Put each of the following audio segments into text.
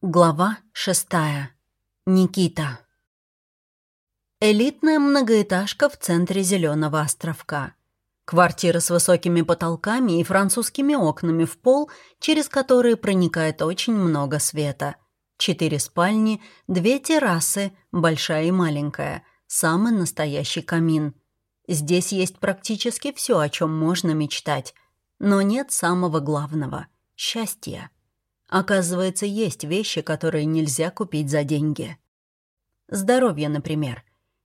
Глава шестая. Никита. Элитная многоэтажка в центре Зеленого островка. Квартира с высокими потолками и французскими окнами в пол, через которые проникает очень много света. Четыре спальни, две террасы, большая и маленькая, самый настоящий камин. Здесь есть практически все, о чем можно мечтать, но нет самого главного — счастья. Оказывается, есть вещи, которые нельзя купить за деньги. Здоровье, например.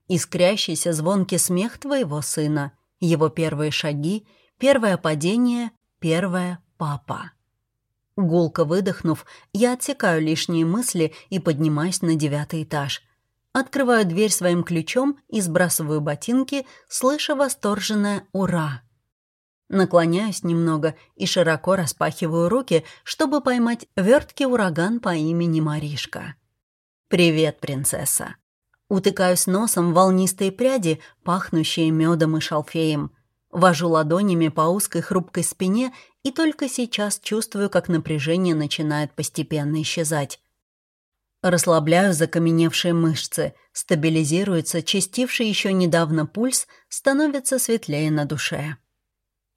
Искрящийся звонкий смех твоего сына, его первые шаги, первое падение, первое папа. Гулко выдохнув, я отсекаю лишние мысли и поднимаюсь на девятый этаж. Открываю дверь своим ключом и сбрасываю ботинки, слыша восторженное «Ура!». Наклоняюсь немного и широко распахиваю руки, чтобы поймать верткий ураган по имени Маришка. «Привет, принцесса!» Утыкаюсь носом в волнистые пряди, пахнущие медом и шалфеем. Вожу ладонями по узкой хрупкой спине и только сейчас чувствую, как напряжение начинает постепенно исчезать. Расслабляю закаменевшие мышцы, стабилизируется частивший еще недавно пульс, становится светлее на душе.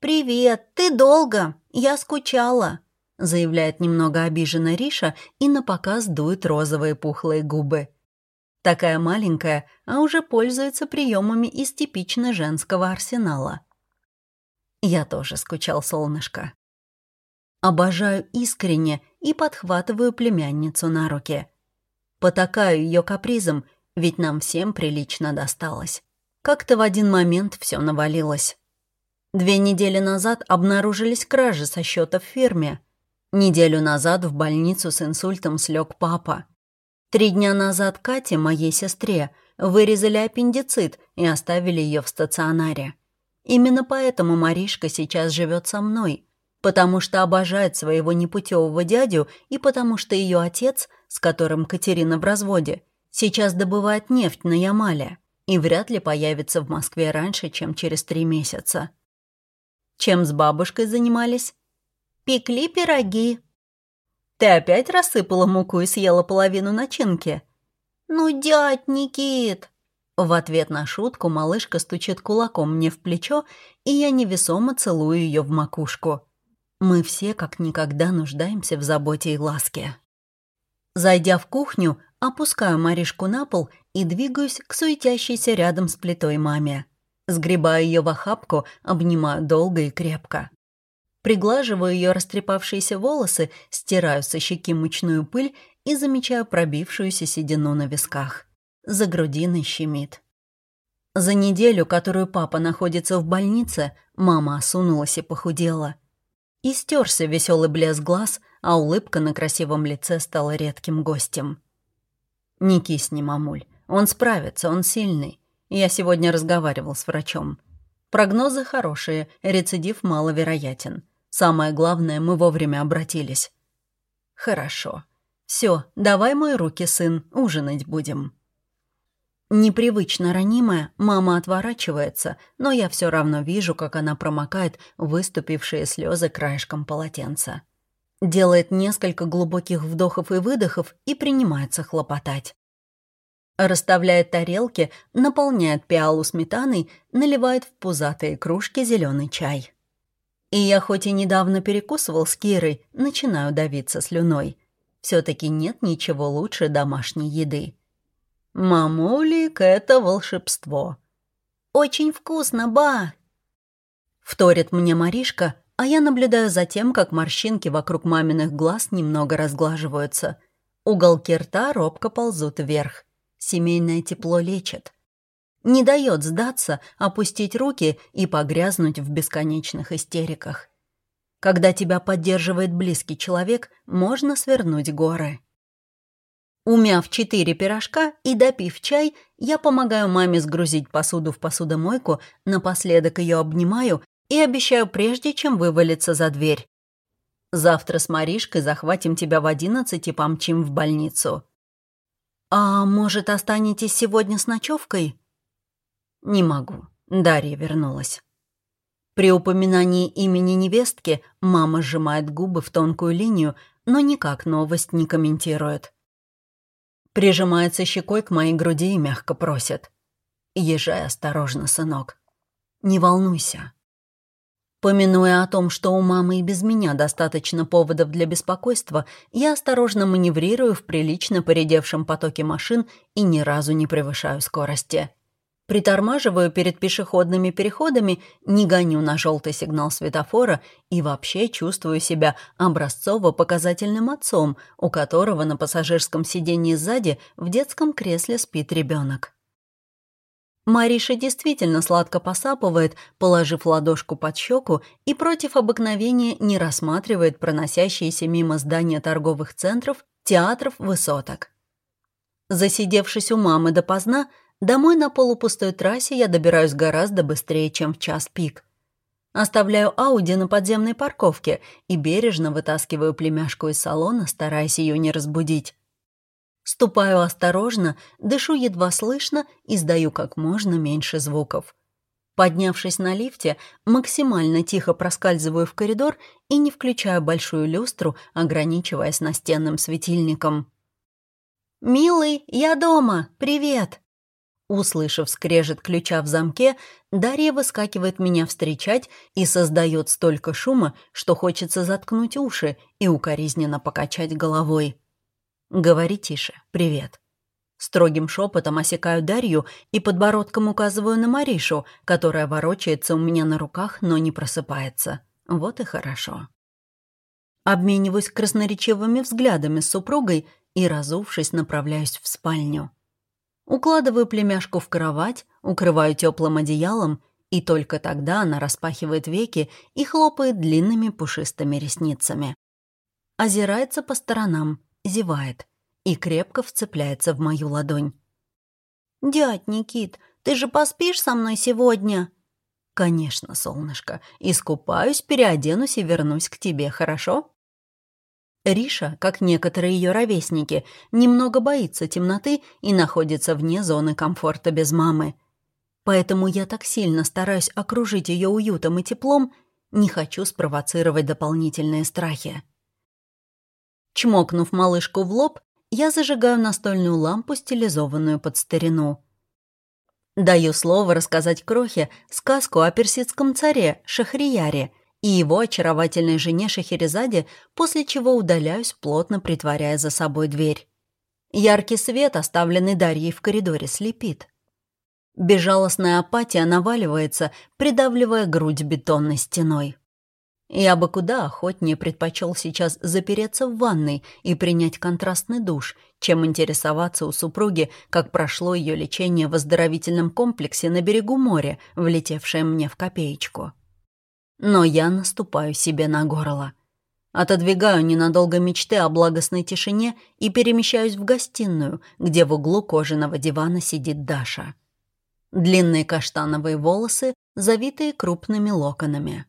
«Привет, ты долго, я скучала», — заявляет немного обиженно Риша и напоказ дует розовые пухлые губы. Такая маленькая, а уже пользуется приемами из типично женского арсенала. Я тоже скучал, солнышко. Обожаю искренне и подхватываю племянницу на руки. Потакаю ее капризом, ведь нам всем прилично досталось. Как-то в один момент все навалилось. Две недели назад обнаружились кражи со счета в фирме. Неделю назад в больницу с инсультом слег папа. Три дня назад Кате, моей сестре, вырезали аппендицит и оставили ее в стационаре. Именно поэтому Маришка сейчас живет со мной, потому что обожает своего непутевого дядю и потому что ее отец, с которым Катерина в разводе, сейчас добывает нефть на Ямале и вряд ли появится в Москве раньше, чем через три месяца. Чем с бабушкой занимались? Пекли пироги. Ты опять рассыпала муку и съела половину начинки? Ну, дядь Никит. В ответ на шутку малышка стучит кулаком мне в плечо, и я невесомо целую ее в макушку. Мы все как никогда нуждаемся в заботе и ласке. Зайдя в кухню, опускаю Маришку на пол и двигаюсь к суетящейся рядом с плитой маме. Сгребаю ее в охапку, обнимаю долго и крепко. Приглаживаю ее растрепавшиеся волосы, стираю со щеки мучную пыль и замечаю пробившуюся седину на висках. За грудиной щемит. За неделю, которую папа находится в больнице, мама осунулась и похудела. И стерся веселый блеск глаз, а улыбка на красивом лице стала редким гостем. «Не кисни, мамуль. Он справится, он сильный. Я сегодня разговаривал с врачом. Прогнозы хорошие, рецидив маловероятен. Самое главное, мы вовремя обратились. Хорошо. Все, давай мои руки, сын, ужинать будем. Непривычно ранимая, мама отворачивается, но я все равно вижу, как она промокает выступившие слезы краешком полотенца. Делает несколько глубоких вдохов и выдохов и принимается хлопотать. Расставляет тарелки, наполняет пиалу сметаной, наливает в пузатые кружки зеленый чай. И я хоть и недавно перекусывал с Кирой, начинаю давиться слюной. все таки нет ничего лучше домашней еды. «Мамулик, это волшебство!» «Очень вкусно, ба!» Вторит мне Маришка, а я наблюдаю за тем, как морщинки вокруг маминых глаз немного разглаживаются. Уголки рта робко ползут вверх. Семейное тепло лечит. Не дает сдаться, опустить руки и погрязнуть в бесконечных истериках. Когда тебя поддерживает близкий человек, можно свернуть горы. Умяв четыре пирожка и допив чай, я помогаю маме сгрузить посуду в посудомойку, напоследок ее обнимаю и обещаю прежде, чем вывалиться за дверь. Завтра с Маришкой захватим тебя в одиннадцать и помчим в больницу. «А может, останетесь сегодня с ночевкой?» «Не могу. Дарья вернулась». При упоминании имени невестки мама сжимает губы в тонкую линию, но никак новость не комментирует. Прижимается щекой к моей груди и мягко просит. «Езжай осторожно, сынок. Не волнуйся». Помянуя о том, что у мамы и без меня достаточно поводов для беспокойства, я осторожно маневрирую в прилично поредевшем потоке машин и ни разу не превышаю скорости. Притормаживаю перед пешеходными переходами, не гоню на желтый сигнал светофора и вообще чувствую себя образцово-показательным отцом, у которого на пассажирском сиденье сзади в детском кресле спит ребенок. Мариша действительно сладко посапывает, положив ладошку под щеку и против обыкновения не рассматривает проносящиеся мимо здания торговых центров, театров, высоток. Засидевшись у мамы допоздна, домой на полупустой трассе я добираюсь гораздо быстрее, чем в час пик. Оставляю Ауди на подземной парковке и бережно вытаскиваю племяшку из салона, стараясь ее не разбудить. Ступаю осторожно, дышу едва слышно и сдаю как можно меньше звуков. Поднявшись на лифте, максимально тихо проскальзываю в коридор и не включаю большую люстру, ограничиваясь настенным светильником. «Милый, я дома! Привет!» Услышав скрежет ключа в замке, Дарья выскакивает меня встречать и создает столько шума, что хочется заткнуть уши и укоризненно покачать головой. «Говори тише. Привет». Строгим шепотом осекаю Дарью и подбородком указываю на Маришу, которая ворочается у меня на руках, но не просыпается. Вот и хорошо. Обмениваюсь красноречивыми взглядами с супругой и, разувшись, направляюсь в спальню. Укладываю племяшку в кровать, укрываю теплым одеялом, и только тогда она распахивает веки и хлопает длинными пушистыми ресницами. Озирается по сторонам, зевает и крепко вцепляется в мою ладонь. «Дядь Никит, ты же поспишь со мной сегодня?» «Конечно, солнышко. Искупаюсь, переоденусь и вернусь к тебе, хорошо?» Риша, как некоторые ее ровесники, немного боится темноты и находится вне зоны комфорта без мамы. Поэтому я так сильно стараюсь окружить ее уютом и теплом, не хочу спровоцировать дополнительные страхи. Чмокнув малышку в лоб, я зажигаю настольную лампу, стилизованную под старину. Даю слово рассказать Крохе сказку о персидском царе Шахрияре и его очаровательной жене Шахерезаде, после чего удаляюсь, плотно притворяя за собой дверь. Яркий свет, оставленный Дарьей в коридоре, слепит. Безжалостная апатия наваливается, придавливая грудь бетонной стеной. Я бы куда охотнее предпочел сейчас запереться в ванной и принять контрастный душ, чем интересоваться у супруги, как прошло ее лечение в оздоровительном комплексе на берегу моря, влетевшее мне в копеечку. Но я наступаю себе на горло. Отодвигаю ненадолго мечты о благостной тишине и перемещаюсь в гостиную, где в углу кожаного дивана сидит Даша. Длинные каштановые волосы, завитые крупными локонами.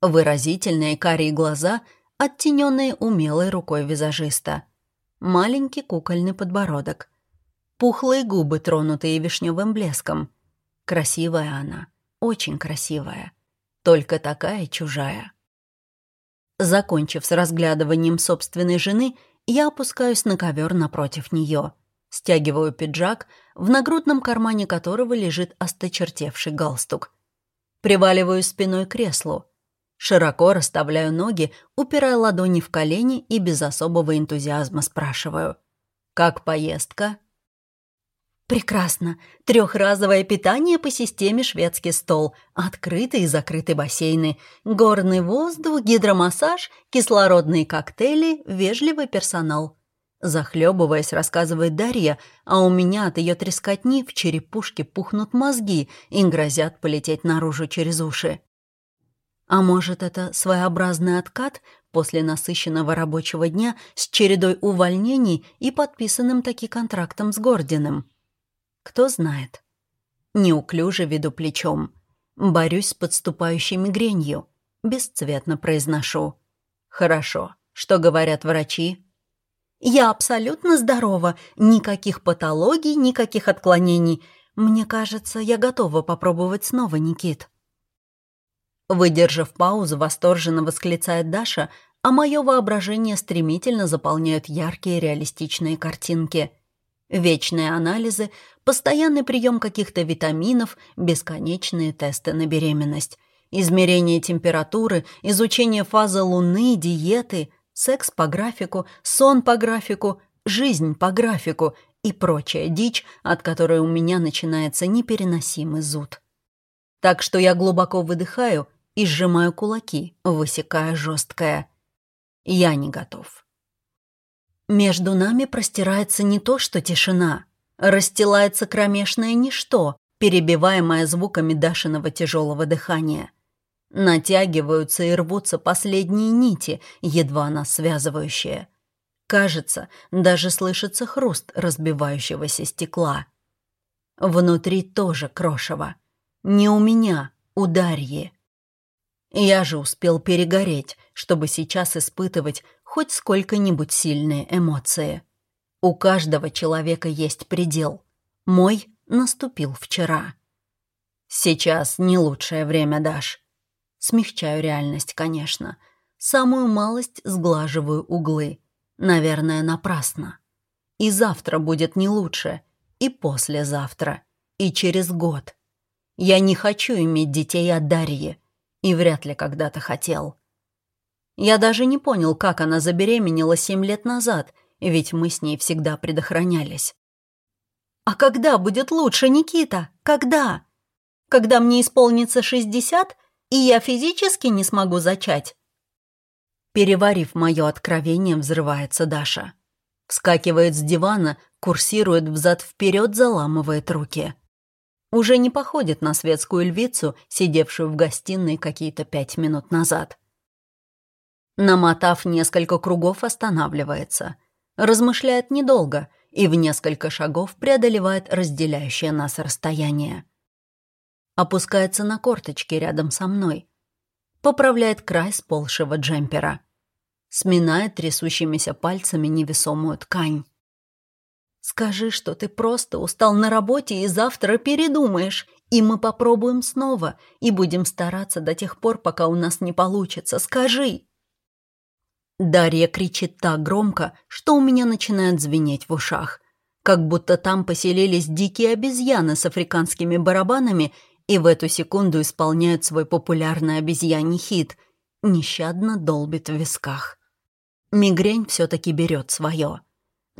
Выразительные карие глаза, оттененные умелой рукой визажиста. Маленький кукольный подбородок. Пухлые губы, тронутые вишневым блеском. Красивая она, очень красивая. Только такая чужая. Закончив с разглядыванием собственной жены, я опускаюсь на ковер напротив нее. Стягиваю пиджак, в нагрудном кармане которого лежит осточертевший галстук. Приваливаю спиной к креслу. Широко расставляю ноги, упирая ладони в колени и без особого энтузиазма спрашиваю. «Как поездка?» «Прекрасно. Трехразовое питание по системе шведский стол, открытый и закрытый бассейны, горный воздух, гидромассаж, кислородные коктейли, вежливый персонал». Захлебываясь, рассказывает Дарья, а у меня от ее трескотни в черепушке пухнут мозги и грозят полететь наружу через уши. А может, это своеобразный откат после насыщенного рабочего дня с чередой увольнений и подписанным таки контрактом с Гординым? Кто знает. Неуклюже веду плечом. Борюсь с подступающей мигренью. Бесцветно произношу. «Хорошо. Что говорят врачи?» «Я абсолютно здорова. Никаких патологий, никаких отклонений. Мне кажется, я готова попробовать снова, Никит». Выдержав паузу, восторженно восклицает Даша, а мое воображение стремительно заполняют яркие реалистичные картинки. Вечные анализы, постоянный прием каких-то витаминов, бесконечные тесты на беременность, измерение температуры, изучение фазы Луны, диеты, секс по графику, сон по графику, жизнь по графику и прочая дичь, от которой у меня начинается непереносимый зуд. Так что я глубоко выдыхаю и сжимаю кулаки, высекая жесткое. Я не готов. Между нами простирается не то что тишина, расстилается кромешное ничто, перебиваемое звуками Дашиного тяжелого дыхания. Натягиваются и рвутся последние нити, едва нас связывающие. Кажется, даже слышится хруст разбивающегося стекла. Внутри тоже крошево. Не у меня, у Дарьи. Я же успел перегореть, чтобы сейчас испытывать хоть сколько-нибудь сильные эмоции. У каждого человека есть предел. Мой наступил вчера. Сейчас не лучшее время, Даш. Смягчаю реальность, конечно. Самую малость сглаживаю углы. Наверное, напрасно. И завтра будет не лучше, и послезавтра, и через год. Я не хочу иметь детей от Дарьи, и вряд ли когда-то хотел. Я даже не понял, как она забеременела семь лет назад, ведь мы с ней всегда предохранялись. «А когда будет лучше, Никита? Когда? Когда мне исполнится шестьдесят, и я физически не смогу зачать?» Переварив мое откровение, взрывается Даша. Вскакивает с дивана, курсирует взад-вперед, заламывает руки. Уже не походит на светскую львицу, сидевшую в гостиной какие-то пять минут назад. Намотав несколько кругов, останавливается. Размышляет недолго и в несколько шагов преодолевает разделяющее нас расстояние. Опускается на корточки рядом со мной. Поправляет край сползшего джемпера. Сминает трясущимися пальцами невесомую ткань. «Скажи, что ты просто устал на работе и завтра передумаешь, и мы попробуем снова, и будем стараться до тех пор, пока у нас не получится. Скажи!» Дарья кричит так громко, что у меня начинает звенеть в ушах. Как будто там поселились дикие обезьяны с африканскими барабанами и в эту секунду исполняют свой популярный обезьяний хит. Нещадно долбит в висках. Мигрень все-таки берет свое.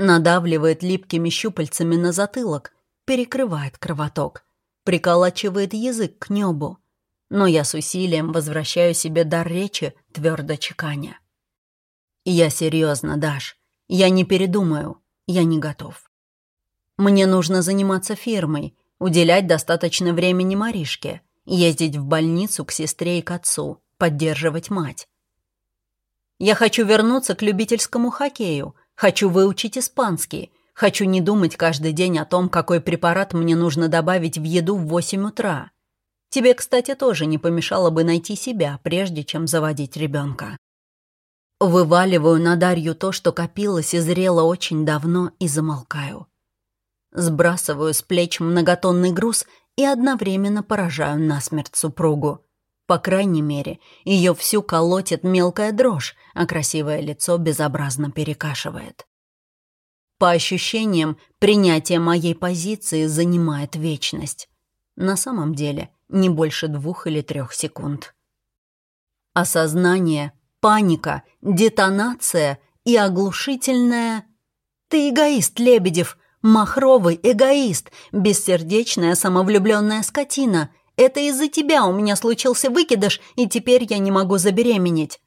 Надавливает липкими щупальцами на затылок, перекрывает кровоток, приколачивает язык к небу. Но я с усилием возвращаю себе дар речи, твердо чеканя. Я серьезно, Даш. Я не передумаю. Я не готов. Мне нужно заниматься фирмой, уделять достаточно времени Маришке, ездить в больницу к сестре и к отцу, поддерживать мать. Я хочу вернуться к любительскому хоккею, хочу выучить испанский, хочу не думать каждый день о том, какой препарат мне нужно добавить в еду в 8 утра. Тебе, кстати, тоже не помешало бы найти себя, прежде чем заводить ребенка. Вываливаю на Дарью то, что копилось и зрело очень давно, и замолкаю. Сбрасываю с плеч многотонный груз и одновременно поражаю насмерть супругу. По крайней мере, ее всю колотит мелкая дрожь, а красивое лицо безобразно перекашивает. По ощущениям, принятие моей позиции занимает вечность. На самом деле, не больше двух или трех секунд. Осознание паника, детонация и оглушительная... «Ты эгоист, Лебедев! Махровый эгоист! Бессердечная самовлюбленная скотина! Это из-за тебя у меня случился выкидыш, и теперь я не могу забеременеть!»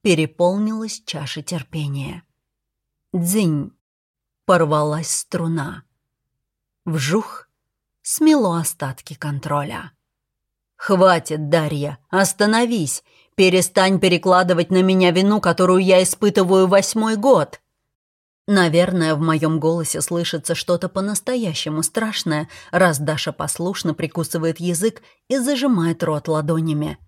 Переполнилась чаша терпения. Дзинь! Порвалась струна. Вжух! Смело остатки контроля. «Хватит, Дарья, остановись! Перестань перекладывать на меня вину, которую я испытываю восьмой год. Наверное, в моем голосе слышится что-то по-настоящему страшное, раз Даша послушно прикусывает язык и зажимает рот ладонями.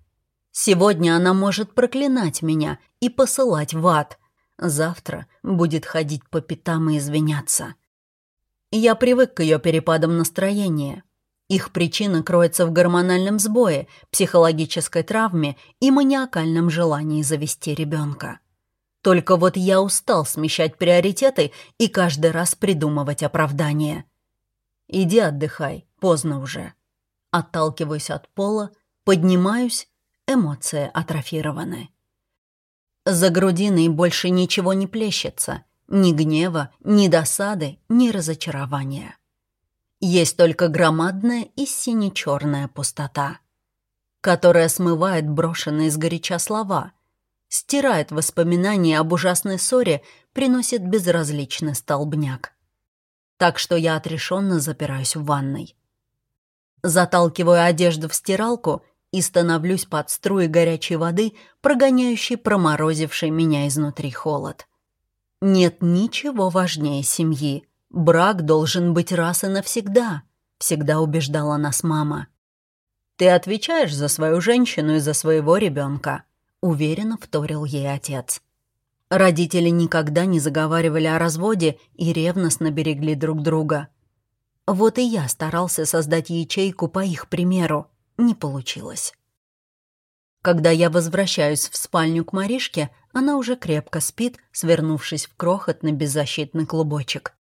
Сегодня она может проклинать меня и посылать в ад. Завтра будет ходить по пятам и извиняться. Я привык к ее перепадам настроения. Их причина кроется в гормональном сбое, психологической травме и маниакальном желании завести ребенка. Только вот я устал смещать приоритеты и каждый раз придумывать оправдание. Иди отдыхай, поздно уже. Отталкиваюсь от пола, поднимаюсь, эмоции атрофированы. За грудиной больше ничего не плещется, ни гнева, ни досады, ни разочарования. Есть только громадная и сине-черная пустота, которая смывает брошенные сгоряча слова, стирает воспоминания об ужасной ссоре, приносит безразличный столбняк. Так что я отрешенно запираюсь в ванной. Заталкиваю одежду в стиралку и становлюсь под струи горячей воды, прогоняющей проморозивший меня изнутри холод. Нет ничего важнее семьи. Брак должен быть раз и навсегда, всегда убеждала нас мама. Ты отвечаешь за свою женщину и за своего ребенка, уверенно вторил ей отец. Родители никогда не заговаривали о разводе и ревностно берегли друг друга. Вот и я старался создать ячейку по их примеру. Не получилось. Когда я возвращаюсь в спальню к Маришке, она уже крепко спит, свернувшись в крохотный беззащитный клубочек.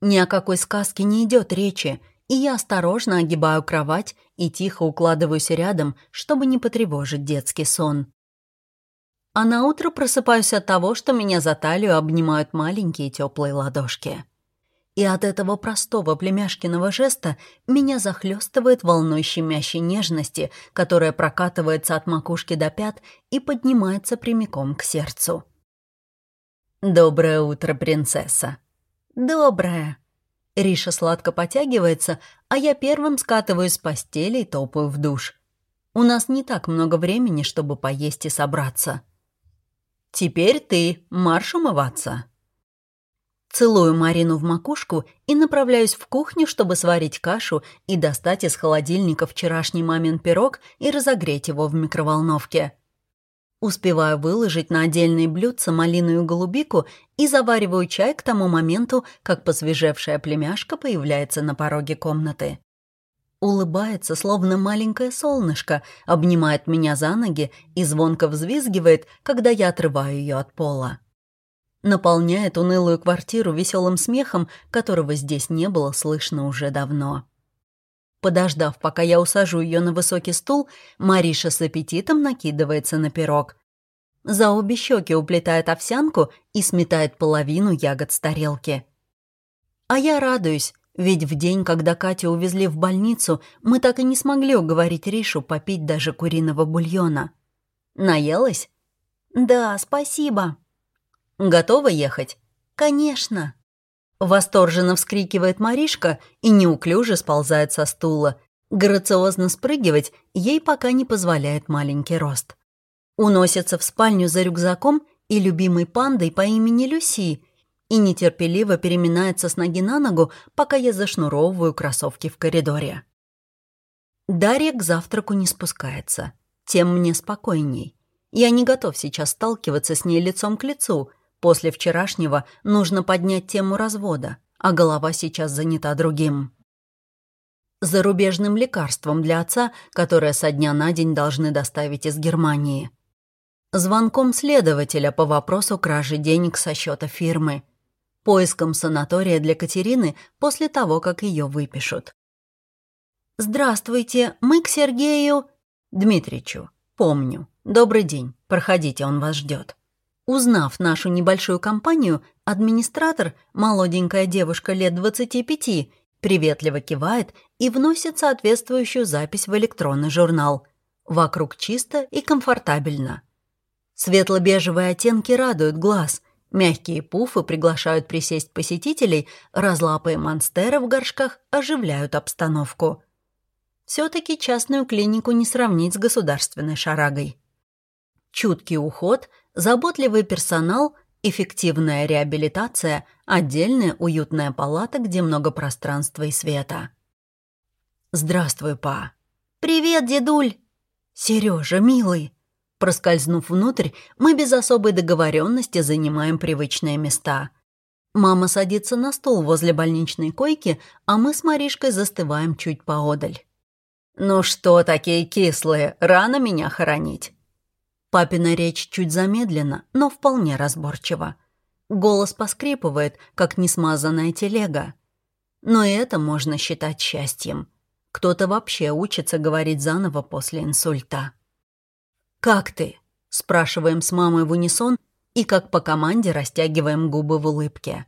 Ни о какой сказке не идет речи, и я осторожно огибаю кровать и тихо укладываюсь рядом, чтобы не потревожить детский сон. А на утро просыпаюсь от того, что меня за талию обнимают маленькие теплые ладошки. И от этого простого племяшкиного жеста меня захлестывает волной щемящей нежности, которая прокатывается от макушки до пят и поднимается прямиком к сердцу. «Доброе утро, принцесса!» «Доброе». Риша сладко потягивается, а я первым скатываюсь с постели и топаю в душ. У нас не так много времени, чтобы поесть и собраться. «Теперь ты, марш умываться». Целую Марину в макушку и направляюсь в кухню, чтобы сварить кашу и достать из холодильника вчерашний мамин пирог и разогреть его в микроволновке. Успеваю выложить на отдельные блюдца малиную голубику и завариваю чай к тому моменту, как посвежевшая племяшка появляется на пороге комнаты. Улыбается, словно маленькое солнышко, обнимает меня за ноги и звонко взвизгивает, когда я отрываю ее от пола. Наполняет унылую квартиру веселым смехом, которого здесь не было слышно уже давно. Подождав, пока я усажу ее на высокий стул, Мариша с аппетитом накидывается на пирог. За обе щеки уплетает овсянку и сметает половину ягод с тарелки. А я радуюсь, ведь в день, когда Катю увезли в больницу, мы так и не смогли уговорить Ришу попить даже куриного бульона. Наелась? Да, спасибо. Готова ехать? Конечно. Восторженно вскрикивает Маришка и неуклюже сползает со стула. Грациозно спрыгивать ей пока не позволяет маленький рост. Уносится в спальню за рюкзаком и любимой пандой по имени Люси и нетерпеливо переминается с ноги на ногу, пока я зашнуровываю кроссовки в коридоре. Дарья к завтраку не спускается. Тем мне спокойней. Я не готов сейчас сталкиваться с ней лицом к лицу — После вчерашнего нужно поднять тему развода, а голова сейчас занята другим. Зарубежным лекарством для отца, которое со дня на день должны доставить из Германии. Звонком следователя по вопросу кражи денег со счета фирмы. Поиском санатория для Катерины после того, как ее выпишут. «Здравствуйте, мы к Сергею...» «Дмитричу. Помню. Добрый день. Проходите, он вас ждет. Узнав нашу небольшую компанию, администратор, молоденькая девушка лет 25, приветливо кивает и вносит соответствующую запись в электронный журнал. Вокруг чисто и комфортабельно. Светло-бежевые оттенки радуют глаз. Мягкие пуфы приглашают присесть посетителей, разлапые монстеры в горшках оживляют обстановку. Все-таки частную клинику не сравнить с государственной шарагой. Чуткий уход – заботливый персонал, эффективная реабилитация, отдельная уютная палата, где много пространства и света. «Здравствуй, па». «Привет, дедуль». «Сережа, милый». Проскользнув внутрь, мы без особой договоренности занимаем привычные места. Мама садится на стол возле больничной койки, а мы с Маришкой застываем чуть поодаль. «Ну что такие кислые? Рано меня хоронить?» Папина речь чуть замедлена, но вполне разборчива. Голос поскрипывает, как несмазанная телега. Но это можно считать счастьем. Кто-то вообще учится говорить заново после инсульта. «Как ты?» – спрашиваем с мамой в унисон и как по команде растягиваем губы в улыбке.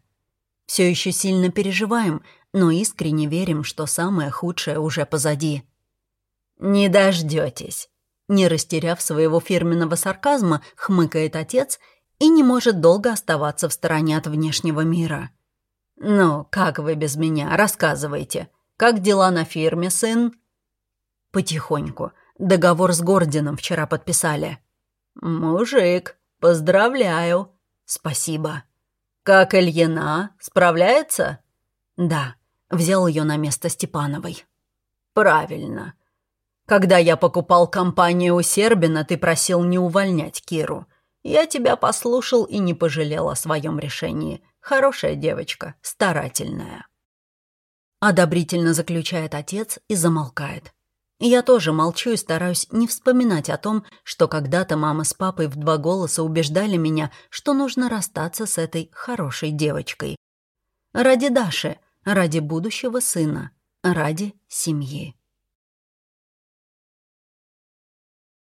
Все еще сильно переживаем, но искренне верим, что самое худшее уже позади. «Не дождетесь», — не растеряв своего фирменного сарказма, хмыкает отец и не может долго оставаться в стороне от внешнего мира. «Ну, как вы без меня? Рассказывайте. Как дела на фирме, сын?» «Потихоньку. Договор с Гордином вчера подписали». «Мужик, поздравляю». «Спасибо». «Как Ильина? Справляется?» «Да, взял ее на место Степановой». «Правильно. Когда я покупал компанию у Сербина, ты просил не увольнять Киру. Я тебя послушал и не пожалел о своем решении. Хорошая девочка, старательная». Одобрительно заключает отец и замолкает. Я тоже молчу и стараюсь не вспоминать о том, что когда-то мама с папой в два голоса убеждали меня, что нужно расстаться с этой хорошей девочкой. Ради Даши, ради будущего сына, ради семьи.